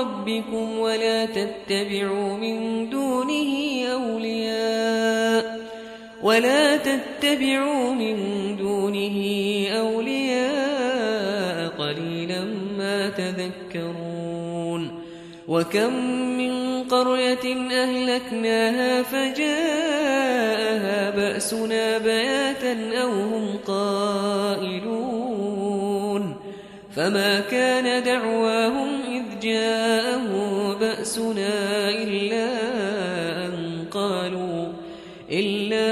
ربكم ولا تتبعوا من دونه أولياء ولا تتبعوا من دونه أولياء قليلا ما تذكرون وكم من قرية أهلكناها فجاءها بأسنا بياتا أو هم قائلون فما كان دعواهم إذ جاءهم بأسنا إلا أن قالوا إلا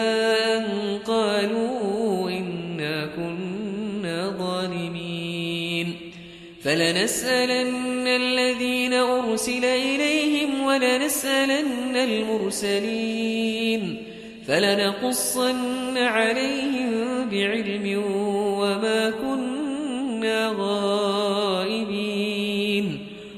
أن قالوا إنا كنا ظالمين. فلنسألن الذين أرسل إليهم ولنسألن المرسلين. فلنقصن عليهم بعلم وما كنا غائبين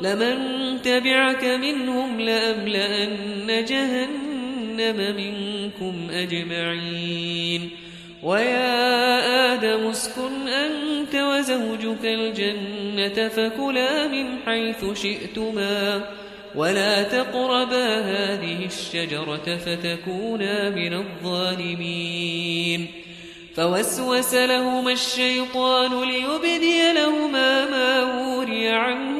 لمن تبعك منهم لأملأن جهنم منكم أجمعين. ويا آدم اسكن أنت وزوجك الجنة فكلا من حيث شئتما ولا تقربا هذه الشجرة فتكونا من الظالمين. فوسوس لهما الشيطان ليبدي لهما ما وري عنهما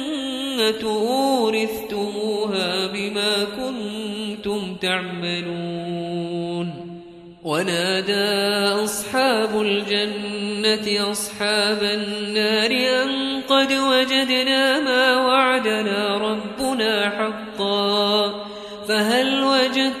أورثتموها بما كنتم تعملون. ونادى أصحاب الجنة أصحاب النار أن قد وجدنا ما وعدنا ربنا حقا فهل وجدتم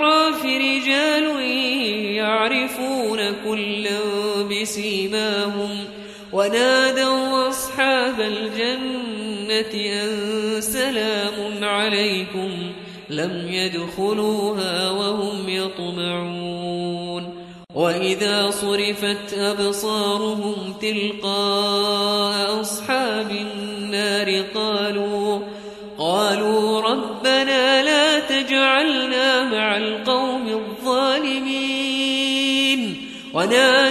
بسيماهم ونادوا أصحاب الجنة أن سلام عليكم لم يدخلوها وهم يطمعون وإذا صرفت أبصارهم تلقاء أصحاب النار قالوا قالوا ربنا لا تجعلنا مع القوم الظالمين ونادى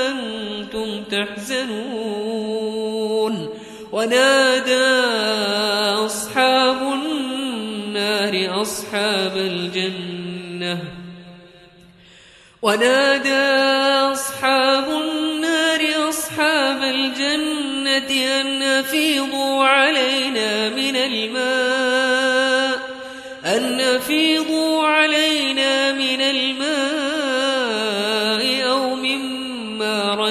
تحزنون. ونادى أصحاب النار أصحاب الجنة. ونادى أصحاب النار أصحاب الجنة أن أفيضوا علينا من الماء. أن أفيضوا علينا من الماء.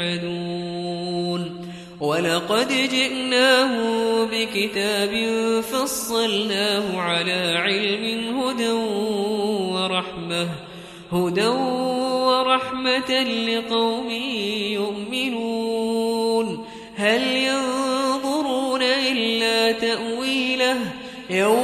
يجحدون ولقد جئناهم بكتاب فصلناه على علم هدى ورحمة هدى ورحمة لقوم يؤمنون. هل ينظرون إلا تأويله؟ يوم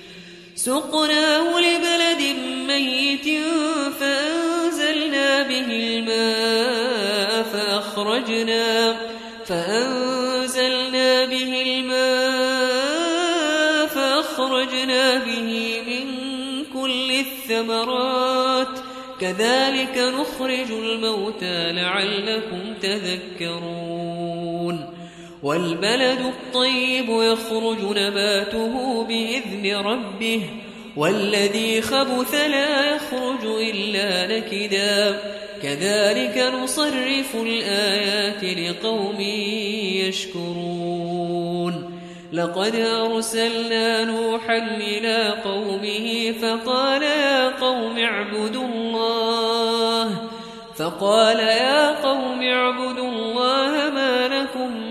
سقناه لبلد ميت فأنزلنا به الماء فأخرجنا فأنزلنا به الماء فأخرجنا به من كل الثمرات. كذلك نخرج الموتى لعلكم تذكرون. والبلد الطيب يخرج نباته بإذن ربه والذي خبث لا يخرج إلا نكدا. كذلك نصرف الآيات لقوم يشكرون. لقد أرسلنا نوحا إلى قومه فقال يا قوم اعبدوا الله فقال يا قوم اعبدوا الله ما لكم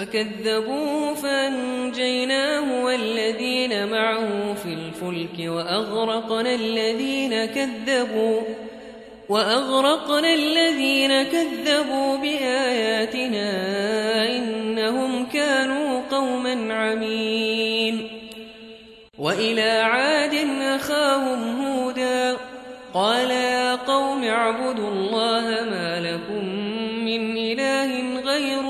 فكذبوا فأنجيناه والذين معه في الفلك وأغرقنا الذين كذبوا وأغرقنا الذين كذبوا بآياتنا إنهم كانوا قوما عمين. وإلى عاد أخاهم هودا قال يا قوم اعبدوا الله ما لكم من إله غيره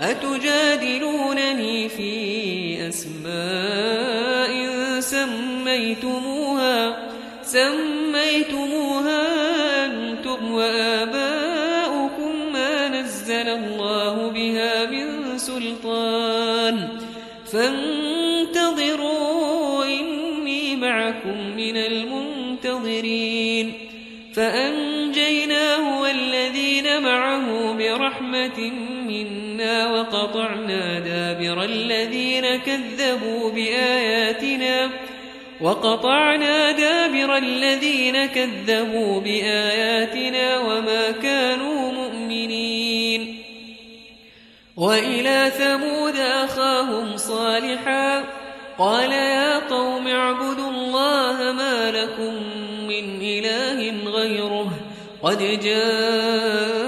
أتجادلونني في أسماء سميتموها؟ سميتموها أنتم وآباؤكم ما نزل الله بها من سلطان. فانتظروا إني معكم من المنتظرين. فأنجيناه والذين معه برحمة وقطعنا دابر الذين كذبوا بآياتنا وقطعنا دابر الذين كذبوا بآياتنا وما كانوا مؤمنين وإلى ثمود أخاهم صالحا قال يا قوم اعبدوا الله ما لكم من إله غيره قد جاءتكم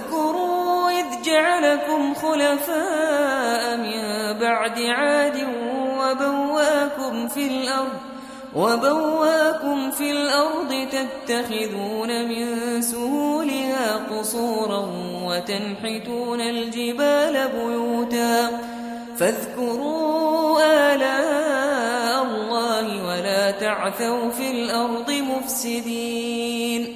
جعلكم خلفاء من بعد عاد وبواكم في الأرض وبواكم في الأرض تتخذون من سهولها قصورا وتنحتون الجبال بيوتا. فاذكروا آلاء الله ولا تعثوا في الأرض مفسدين.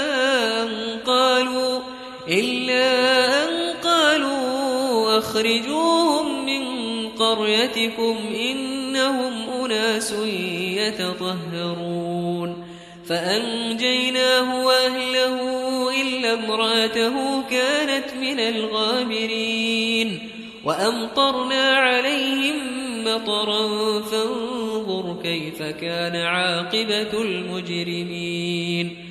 إلا أن قالوا أخرجوهم من قريتكم إنهم أناس يتطهرون. فأنجيناه وأهله إلا امرأته كانت من الغابرين. وأمطرنا عليهم مطرا فانظر كيف كان عاقبة المجرمين.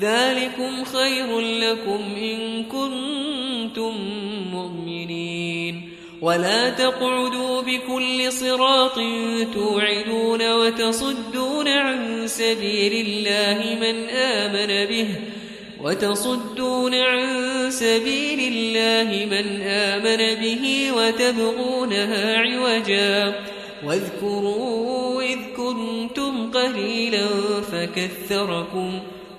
ذلكم خير لكم إن كنتم مؤمنين. ولا تقعدوا بكل صراط توعدون وتصدون عن سبيل الله من آمن به وتصدون عن سبيل الله من آمن به وتبغونها عوجا. واذكروا إذ كنتم قليلا فكثركم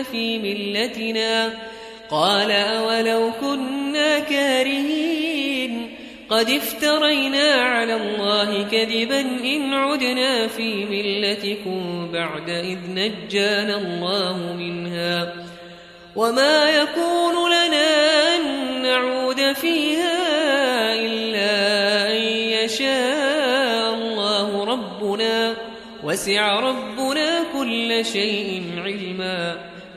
في ملتنا. قال أولو كنا كارهين. قد افترينا على الله كذبا إن عدنا في ملتكم بعد إذ نجانا الله منها. وما يكون لنا أن نعود فيها إلا أن يشاء الله ربنا. وسع ربنا كل شيء علما.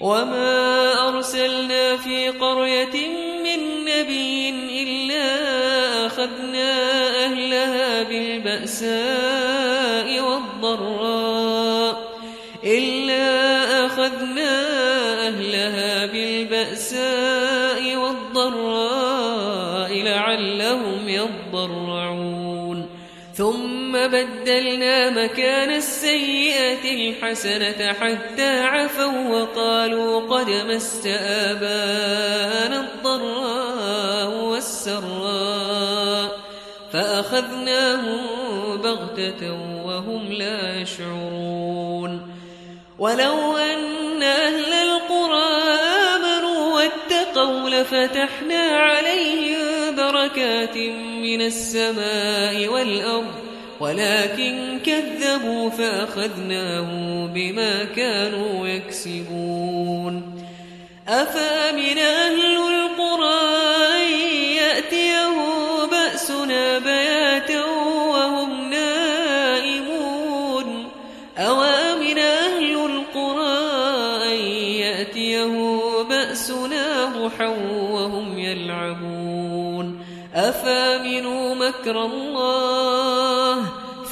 وما أرسلنا في قرية من نبي إلا أخذنا أهلها بالبأساء والضراء إلا أخذنا أهلها بالبأساء والضراء لعلهم يضرعون ثم بدلنا مكان السيئة الحسنة حتى عفوا وقالوا قد مس آباءنا الضراء والسراء فأخذناهم بغتة وهم لا يشعرون ولو أن أهل القرى آمنوا واتقوا لفتحنا عليهم بركات من السماء والأرض ولكن كذبوا فأخذناهم بما كانوا يكسبون. أفامن أهل القرى أن يأتيه بأسنا بياتا وهم نائمون؟ أوامن أهل القرى أن يأتيه بأسنا ضحى وهم يلعبون؟ أفامنوا مكر الله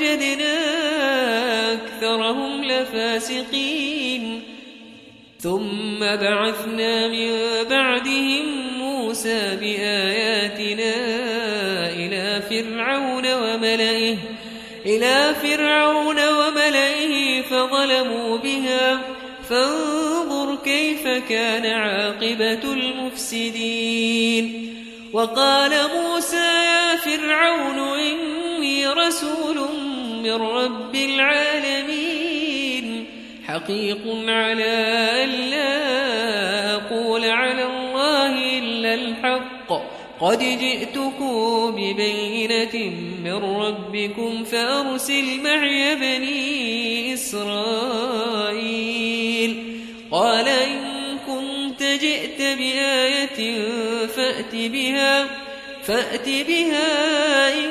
وجدنا أكثرهم لفاسقين. ثم بعثنا من بعدهم موسى بآياتنا إلى فرعون وملئه إلى فرعون وملئه فظلموا بها. فانظر كيف كان عاقبة المفسدين. وقال موسى يا فرعون إني رسول من رب العالمين. حقيق على أن لا أقول على الله إلا الحق. قد جئتكم ببينة من ربكم فأرسل معي بني إسرائيل. قال إن كنت جئت بآية فأت بها فأت بها إن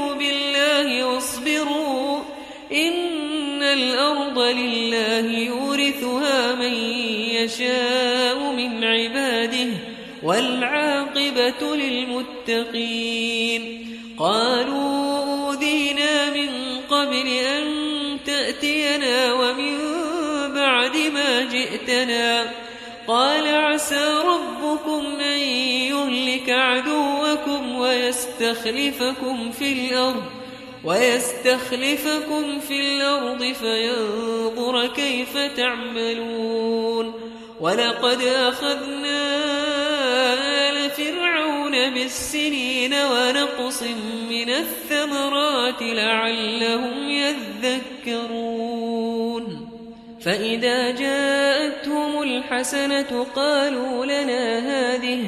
الأرض لله يورثها من يشاء من عباده والعاقبة للمتقين. قالوا أوذينا من قبل أن تأتينا ومن بعد ما جئتنا. قال عسى ربكم أن يهلك عدوكم ويستخلفكم في الأرض. ويستخلفكم في الأرض فينظر كيف تعملون. ولقد أخذنا آل فرعون بالسنين ونقص من الثمرات لعلهم يذكرون. فإذا جاءتهم الحسنة قالوا لنا هذه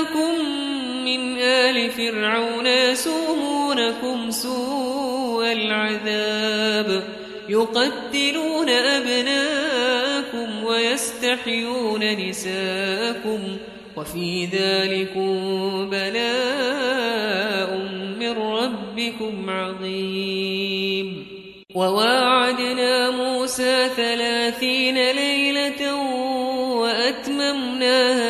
أنجيناكم من آل فرعون يسومونكم سوء العذاب يقتلون أبناءكم ويستحيون نساءكم وفي ذلكم بلاء من ربكم عظيم. وواعدنا موسى ثلاثين ليلة وأتممناها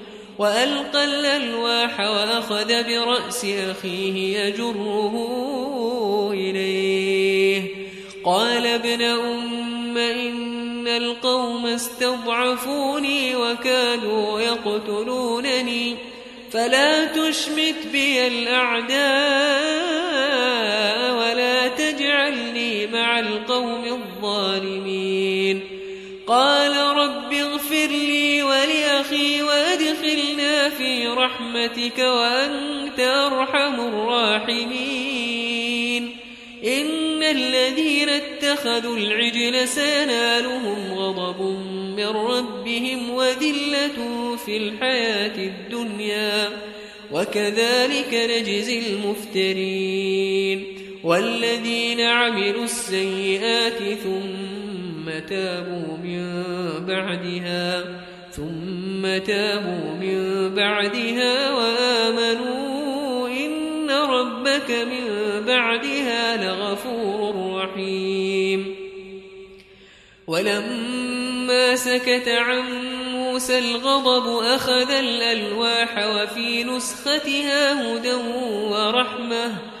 وألقى الألواح وأخذ برأس أخيه يجره إليه. قال ابن أم إن القوم استضعفوني وكانوا يقتلونني فلا تشمت بي الأعداء ولا تجعلني مع القوم الظالمين. قال رب في رحمتك وأنت أرحم الراحمين. إن الذين اتخذوا العجل سينالهم غضب من ربهم وذلة في الحياة الدنيا. وكذلك نجزي المفترين. والذين عملوا السيئات ثم تابوا من بعدها. ثم تابوا من بعدها وآمنوا إن ربك من بعدها لغفور رحيم. ولما سكت عن موسى الغضب أخذ الألواح وفي نسختها هدى ورحمة.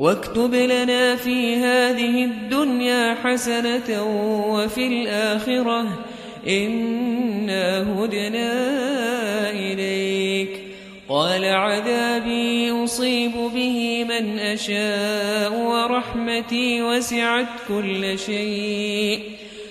واكتب لنا في هذه الدنيا حسنة وفي الآخرة. إنا هدنا إليك. قال عذابي يصيب به من أشاء ورحمتي وسعت كل شيء.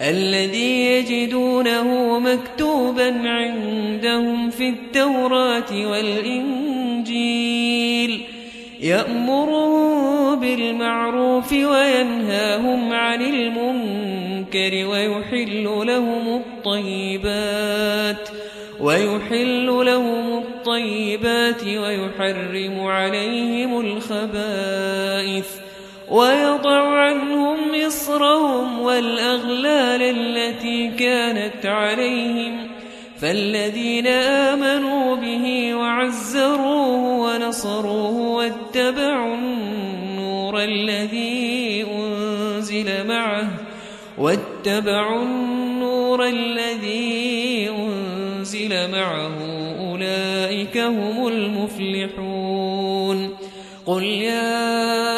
الذي يجدونه مكتوبا عندهم في التوراة والإنجيل. يأمرهم بالمعروف وينهاهم عن المنكر ويحل لهم الطيبات ويحل لهم الطيبات ويحرم عليهم الخبائث ويضع عنهم مصرهم والأغلال التي كانت عليهم فالذين آمنوا به وعزروه ونصروه واتبعوا النور الذي أنزل معه واتبعوا النور الذي أنزل معه أولئك هم المفلحون قل يا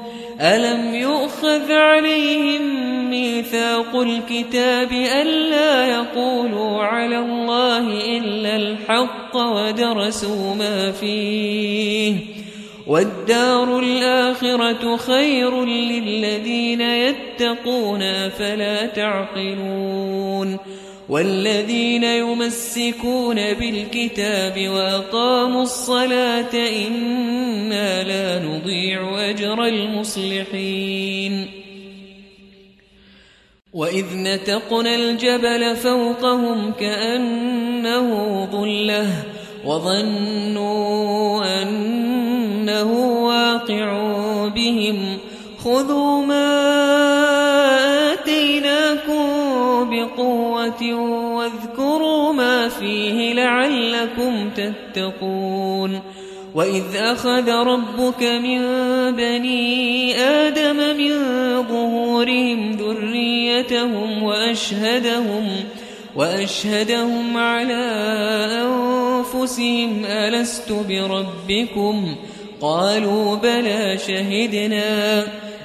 ألم يؤخذ عليهم ميثاق الكتاب ألا يقولوا على الله إلا الحق ودرسوا ما فيه والدار الآخرة خير للذين يتقون فلا تعقلون والذين يمسكون بالكتاب وأقاموا الصلاة إنا لا نضيع أجر المصلحين. وإذ نتقنا الجبل فوقهم كأنه ظلة وظنوا أنه واقع بهم. خذوا ما واذكروا ما فيه لعلكم تتقون وإذ أخذ ربك من بني آدم من ظهورهم ذريتهم وأشهدهم وأشهدهم على أنفسهم ألست بربكم قالوا بلى شهدنا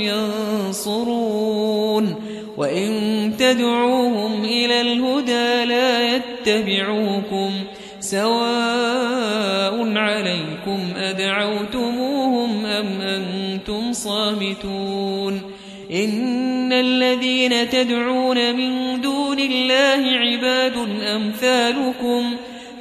ينصرون وإن تدعوهم إلى الهدى لا يتبعوكم سواء عليكم أدعوتموهم أم أنتم صامتون إن الذين تدعون من دون الله عباد أمثالكم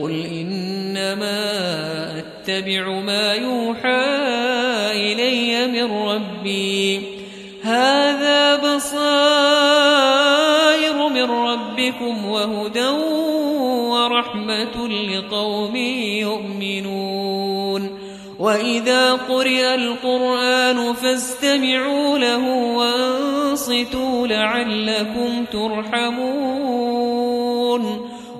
قل إنما أتبع ما يوحى إلي من ربي. هذا بصائر من ربكم وهدى ورحمة لقوم يؤمنون. وإذا قرئ القرآن فاستمعوا له وانصتوا لعلكم ترحمون.